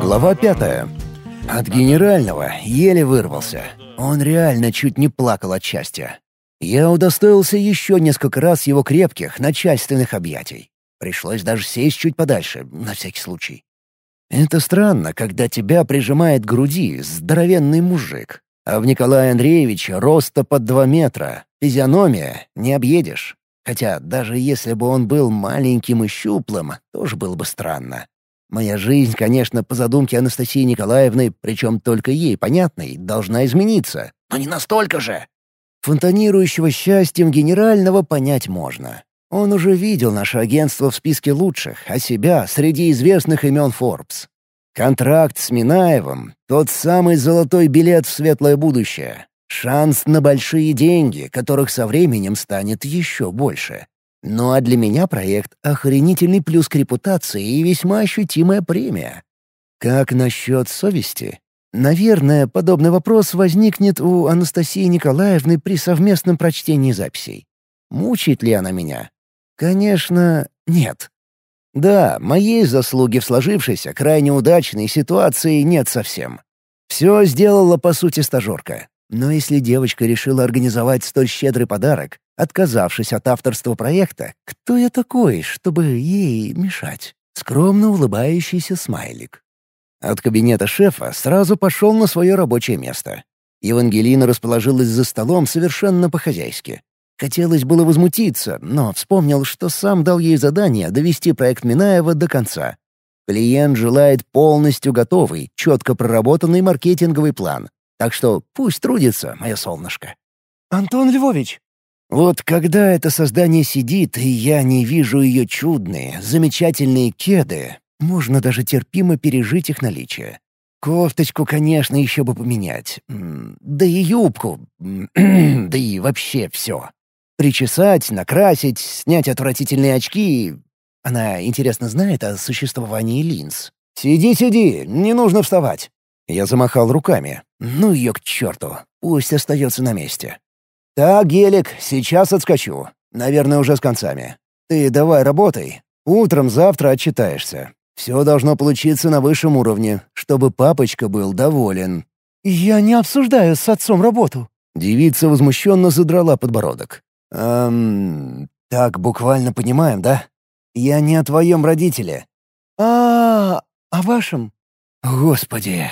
Глава пятая. От генерального еле вырвался. Он реально чуть не плакал от счастья. Я удостоился еще несколько раз его крепких, начальственных объятий. Пришлось даже сесть чуть подальше, на всякий случай. Это странно, когда тебя прижимает к груди здоровенный мужик, а в Николая Андреевича роста под два метра, физиономия не объедешь. Хотя даже если бы он был маленьким и щуплым, тоже было бы странно. Моя жизнь, конечно, по задумке Анастасии Николаевны, причем только ей понятной, должна измениться. Но не настолько же. Фонтанирующего счастьем генерального понять можно. Он уже видел наше агентство в списке лучших, а себя среди известных имен Forbes. Контракт с Минаевым — тот самый золотой билет в светлое будущее. Шанс на большие деньги, которых со временем станет еще больше. Ну а для меня проект — охренительный плюс к репутации и весьма ощутимая премия. Как насчет совести? Наверное, подобный вопрос возникнет у Анастасии Николаевны при совместном прочтении записей. Мучает ли она меня? Конечно, нет. Да, моей заслуги в сложившейся, крайне удачной ситуации нет совсем. Все сделала, по сути, стажерка. Но если девочка решила организовать столь щедрый подарок, отказавшись от авторства проекта, кто я такой, чтобы ей мешать? Скромно улыбающийся смайлик. От кабинета шефа сразу пошел на свое рабочее место. Евангелина расположилась за столом совершенно по-хозяйски. Хотелось было возмутиться, но вспомнил, что сам дал ей задание довести проект Минаева до конца. Клиент желает полностью готовый, четко проработанный маркетинговый план, так что пусть трудится, мое солнышко. «Антон Львович!» Вот когда это создание сидит, и я не вижу ее чудные, замечательные кеды, можно даже терпимо пережить их наличие. Кофточку, конечно, еще бы поменять. Да и юбку. Да и вообще все. Причесать, накрасить, снять отвратительные очки. Она, интересно, знает о существовании линз. «Сиди, сиди, не нужно вставать. Я замахал руками. «Ну ее к черту! Пусть остается на месте». «Так, Гелик, сейчас отскочу. Наверное, уже с концами. Ты давай работай. Утром завтра отчитаешься. Все должно получиться на высшем уровне, чтобы папочка был доволен». «Я не обсуждаю с отцом работу». Девица возмущенно задрала подбородок. «Эм... Так буквально понимаем, да? Я не о твоем родителе». «А, о вашем?» «Господи,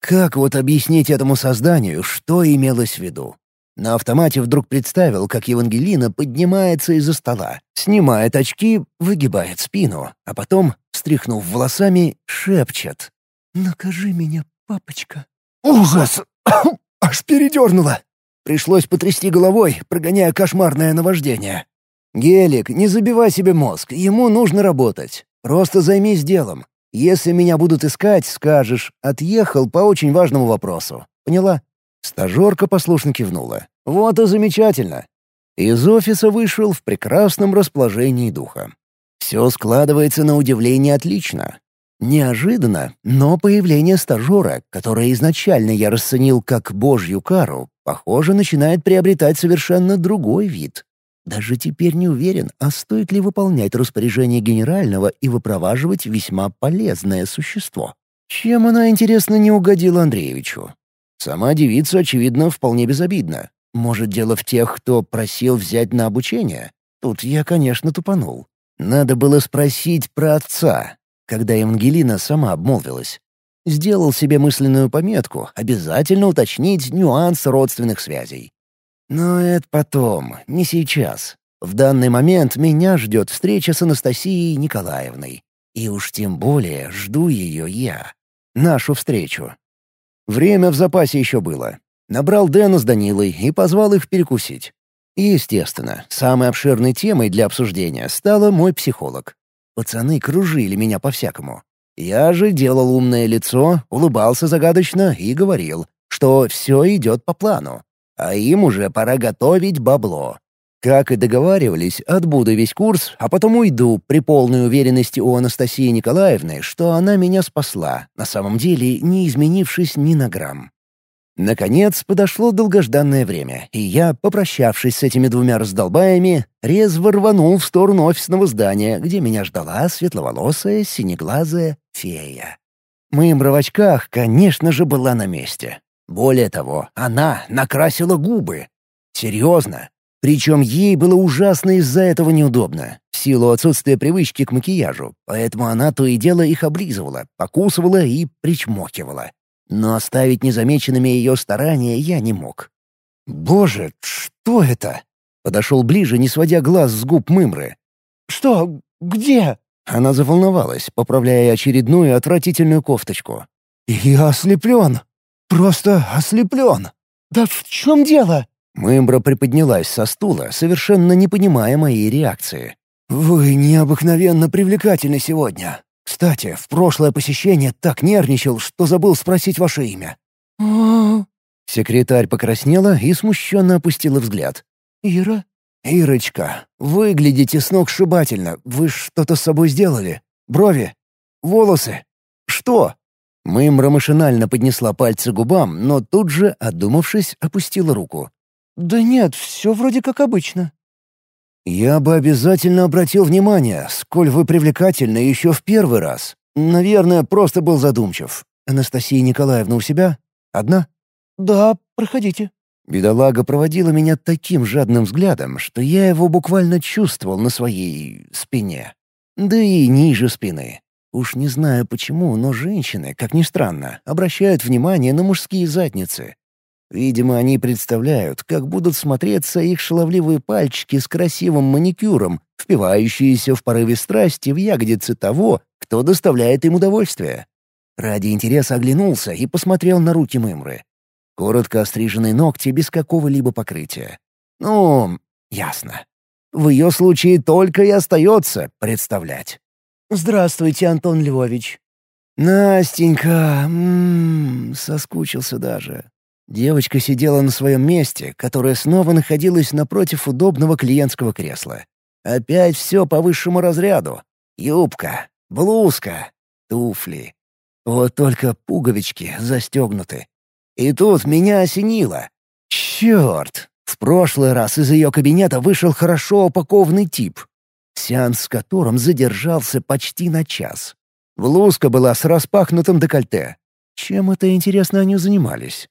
как вот объяснить этому созданию, что имелось в виду? На автомате вдруг представил, как Евангелина поднимается из-за стола, снимает очки, выгибает спину, а потом, встряхнув волосами, шепчет. «Накажи меня, папочка». «Ужас! Аж передернуло!» Пришлось потрясти головой, прогоняя кошмарное наваждение. «Гелик, не забивай себе мозг, ему нужно работать. Просто займись делом. Если меня будут искать, скажешь, отъехал по очень важному вопросу. Поняла?» Стажерка послушно кивнула. «Вот и замечательно». Из офиса вышел в прекрасном расположении духа. Все складывается на удивление отлично. Неожиданно, но появление стажера, которое изначально я расценил как божью кару, похоже, начинает приобретать совершенно другой вид. Даже теперь не уверен, а стоит ли выполнять распоряжение генерального и выпроваживать весьма полезное существо. Чем она, интересно, не угодила Андреевичу? Сама девица, очевидно, вполне безобидна. Может, дело в тех, кто просил взять на обучение? Тут я, конечно, тупанул. Надо было спросить про отца, когда Евангелина сама обмолвилась. Сделал себе мысленную пометку обязательно уточнить нюанс родственных связей. Но это потом, не сейчас. В данный момент меня ждет встреча с Анастасией Николаевной. И уж тем более жду ее я. Нашу встречу. Время в запасе еще было. Набрал Дэна с Данилой и позвал их перекусить. естественно, самой обширной темой для обсуждения стала мой психолог. Пацаны кружили меня по-всякому. Я же делал умное лицо, улыбался загадочно и говорил, что все идет по плану а им уже пора готовить бабло. Как и договаривались, отбуду весь курс, а потом уйду при полной уверенности у Анастасии Николаевны, что она меня спасла, на самом деле не изменившись ни на грамм. Наконец подошло долгожданное время, и я, попрощавшись с этими двумя раздолбаями, резво рванул в сторону офисного здания, где меня ждала светловолосая, синеглазая фея. Мымра в очках, конечно же, была на месте. Более того, она накрасила губы. Серьезно. Причем ей было ужасно из-за этого неудобно, в силу отсутствия привычки к макияжу, поэтому она то и дело их облизывала, покусывала и причмокивала но оставить незамеченными ее старания я не мог. «Боже, что это?» Подошел ближе, не сводя глаз с губ Мымры. «Что? Где?» Она заволновалась, поправляя очередную отвратительную кофточку. «Я ослеплен. Просто ослеплен. Да в чем дело?» Мымбра приподнялась со стула, совершенно не понимая моей реакции. «Вы необыкновенно привлекательны сегодня. Кстати, в прошлое посещение так нервничал, что забыл спросить ваше имя». А? Секретарь покраснела и смущенно опустила взгляд. «Ира?» «Ирочка, выглядите сногсшибательно. Вы что-то с собой сделали? Брови? Волосы? Что?» Мымра машинально поднесла пальцы к губам, но тут же, отдумавшись, опустила руку. «Да нет, все вроде как обычно». «Я бы обязательно обратил внимание, сколь вы привлекательны еще в первый раз. Наверное, просто был задумчив. Анастасия Николаевна у себя? Одна?» «Да, проходите». Бедолага проводила меня таким жадным взглядом, что я его буквально чувствовал на своей спине. Да и ниже спины. Уж не знаю почему, но женщины, как ни странно, обращают внимание на мужские задницы. Видимо, они представляют, как будут смотреться их шаловливые пальчики с красивым маникюром, впивающиеся в порыве страсти в ягодицы того, кто доставляет им удовольствие. Ради интереса оглянулся и посмотрел на руки Мымры. Коротко остриженные ногти без какого-либо покрытия. Ну, ясно. В ее случае только и остается представлять. «Здравствуйте, Антон Львович». «Настенька, м -м, соскучился даже. Девочка сидела на своем месте, которое снова находилось напротив удобного клиентского кресла. Опять все по высшему разряду. Юбка, блузка, туфли. Вот только пуговички застегнуты. И тут меня осенило. Черт! В прошлый раз из ее кабинета вышел хорошо упакованный тип, сеанс с которым задержался почти на час. Блузка была с распахнутым декольте. Чем это, интересно, они занимались?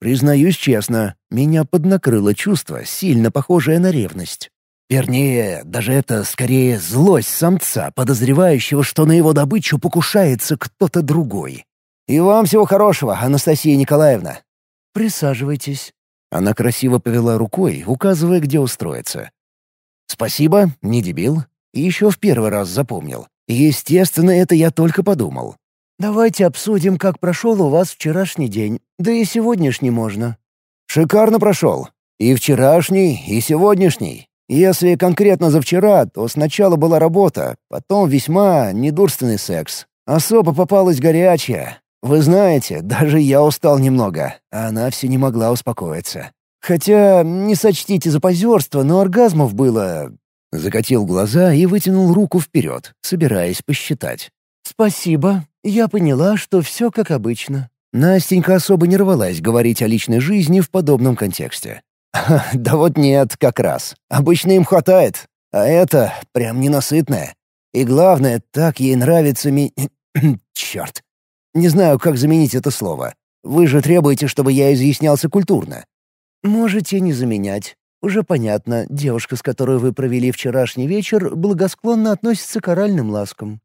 Признаюсь честно, меня поднакрыло чувство, сильно похожее на ревность. Вернее, даже это скорее злость самца, подозревающего, что на его добычу покушается кто-то другой. «И вам всего хорошего, Анастасия Николаевна!» «Присаживайтесь». Она красиво повела рукой, указывая, где устроиться. «Спасибо, не дебил. еще в первый раз запомнил. Естественно, это я только подумал. «Давайте обсудим, как прошел у вас вчерашний день. Да и сегодняшний можно». «Шикарно прошел. И вчерашний, и сегодняшний. Если конкретно за вчера, то сначала была работа, потом весьма недурственный секс. Особо попалась горячая. Вы знаете, даже я устал немного, а она все не могла успокоиться. Хотя, не сочтите за позерство, но оргазмов было...» Закатил глаза и вытянул руку вперед, собираясь посчитать. «Спасибо. Я поняла, что все как обычно». Настенька особо не рвалась говорить о личной жизни в подобном контексте. «Да вот нет, как раз. Обычно им хватает. А это прям ненасытное. И главное, так ей нравится ми... Черт. Не знаю, как заменить это слово. Вы же требуете, чтобы я изъяснялся культурно». «Можете не заменять. Уже понятно, девушка, с которой вы провели вчерашний вечер, благосклонно относится к оральным ласкам».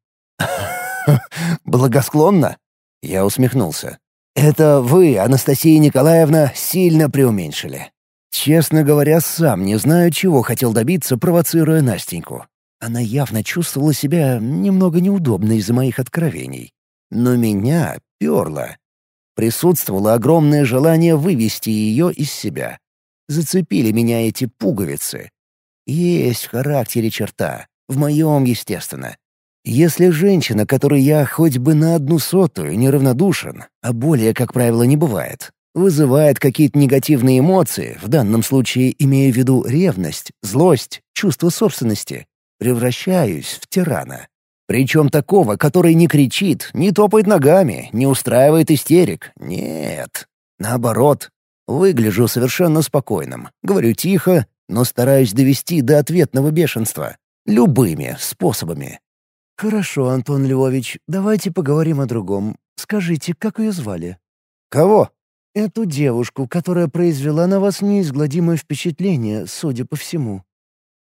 «Благосклонно?» Я усмехнулся. «Это вы, Анастасия Николаевна, сильно преуменьшили. Честно говоря, сам не знаю, чего хотел добиться, провоцируя Настеньку. Она явно чувствовала себя немного неудобно из-за моих откровений. Но меня перло. Присутствовало огромное желание вывести ее из себя. Зацепили меня эти пуговицы. Есть в характере черта, в моем, естественно. Если женщина, которой я хоть бы на одну сотую неравнодушен, а более, как правило, не бывает, вызывает какие-то негативные эмоции, в данном случае имея в виду ревность, злость, чувство собственности, превращаюсь в тирана. Причем такого, который не кричит, не топает ногами, не устраивает истерик. Нет. Наоборот, Выгляжу совершенно спокойным, говорю тихо, но стараюсь довести до ответного бешенства. Любыми способами. «Хорошо, Антон Львович, давайте поговорим о другом. Скажите, как ее звали?» «Кого?» «Эту девушку, которая произвела на вас неизгладимое впечатление, судя по всему».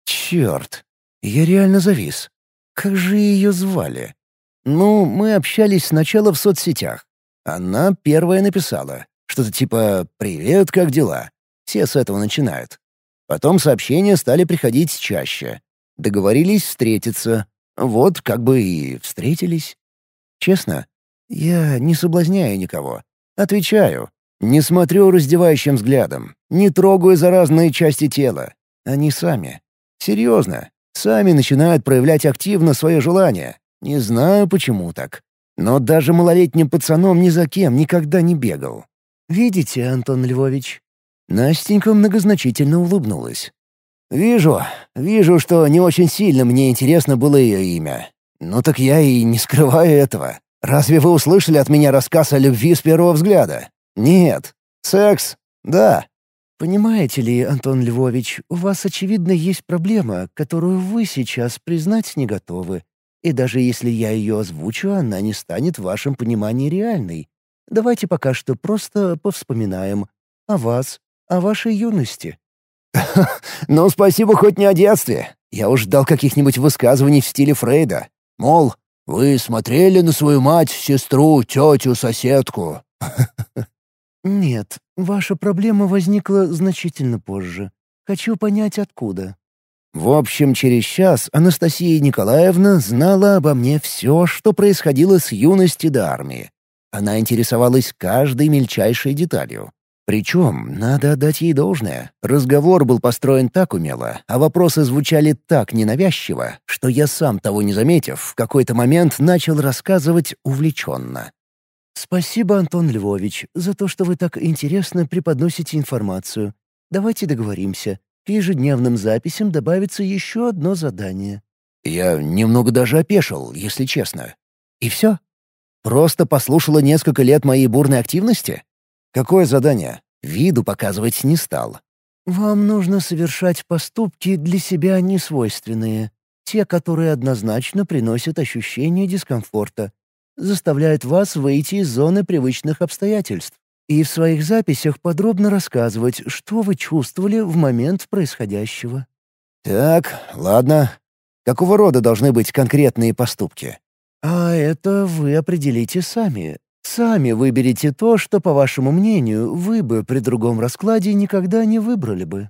«Черт! Я реально завис. Как же ее звали?» «Ну, мы общались сначала в соцсетях. Она первая написала. Что-то типа «Привет, как дела?» Все с этого начинают. Потом сообщения стали приходить чаще. Договорились встретиться. Вот как бы и встретились. Честно, я не соблазняю никого. Отвечаю. Не смотрю раздевающим взглядом. Не трогаю за разные части тела. Они сами. Серьезно. Сами начинают проявлять активно свое желание. Не знаю, почему так. Но даже малолетним пацаном ни за кем никогда не бегал. «Видите, Антон Львович?» Настенька многозначительно улыбнулась. «Вижу, вижу, что не очень сильно мне интересно было ее имя. Ну так я и не скрываю этого. Разве вы услышали от меня рассказ о любви с первого взгляда? Нет. Секс? Да. Понимаете ли, Антон Львович, у вас, очевидно, есть проблема, которую вы сейчас признать не готовы. И даже если я ее озвучу, она не станет в вашем понимании реальной. Давайте пока что просто повспоминаем о вас, о вашей юности». «Ну, спасибо хоть не о детстве. Я уж ждал каких-нибудь высказываний в стиле Фрейда. Мол, вы смотрели на свою мать, сестру, тетю, соседку?» «Нет, ваша проблема возникла значительно позже. Хочу понять, откуда». В общем, через час Анастасия Николаевна знала обо мне все, что происходило с юности до армии. Она интересовалась каждой мельчайшей деталью. Причем, надо отдать ей должное, разговор был построен так умело, а вопросы звучали так ненавязчиво, что я сам того не заметив, в какой-то момент начал рассказывать увлеченно. «Спасибо, Антон Львович, за то, что вы так интересно преподносите информацию. Давайте договоримся. К ежедневным записям добавится еще одно задание». Я немного даже опешил, если честно. И все? Просто послушала несколько лет моей бурной активности? Какое задание? Виду показывать не стал. «Вам нужно совершать поступки для себя несвойственные, те, которые однозначно приносят ощущение дискомфорта, заставляют вас выйти из зоны привычных обстоятельств и в своих записях подробно рассказывать, что вы чувствовали в момент происходящего». «Так, ладно. Какого рода должны быть конкретные поступки?» «А это вы определите сами. Сами выберите то, что, по вашему мнению, вы бы при другом раскладе никогда не выбрали бы».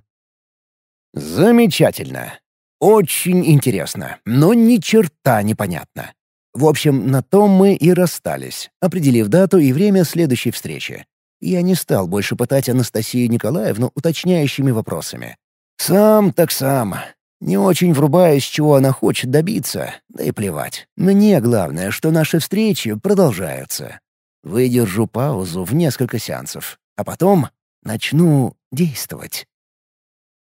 «Замечательно. Очень интересно, но ни черта непонятно. В общем, на том мы и расстались, определив дату и время следующей встречи. Я не стал больше пытать Анастасию Николаевну уточняющими вопросами. Сам так сам. Не очень врубаясь, чего она хочет добиться, да и плевать. Мне главное, что наши встречи продолжаются. Выдержу паузу в несколько сеансов, а потом начну действовать.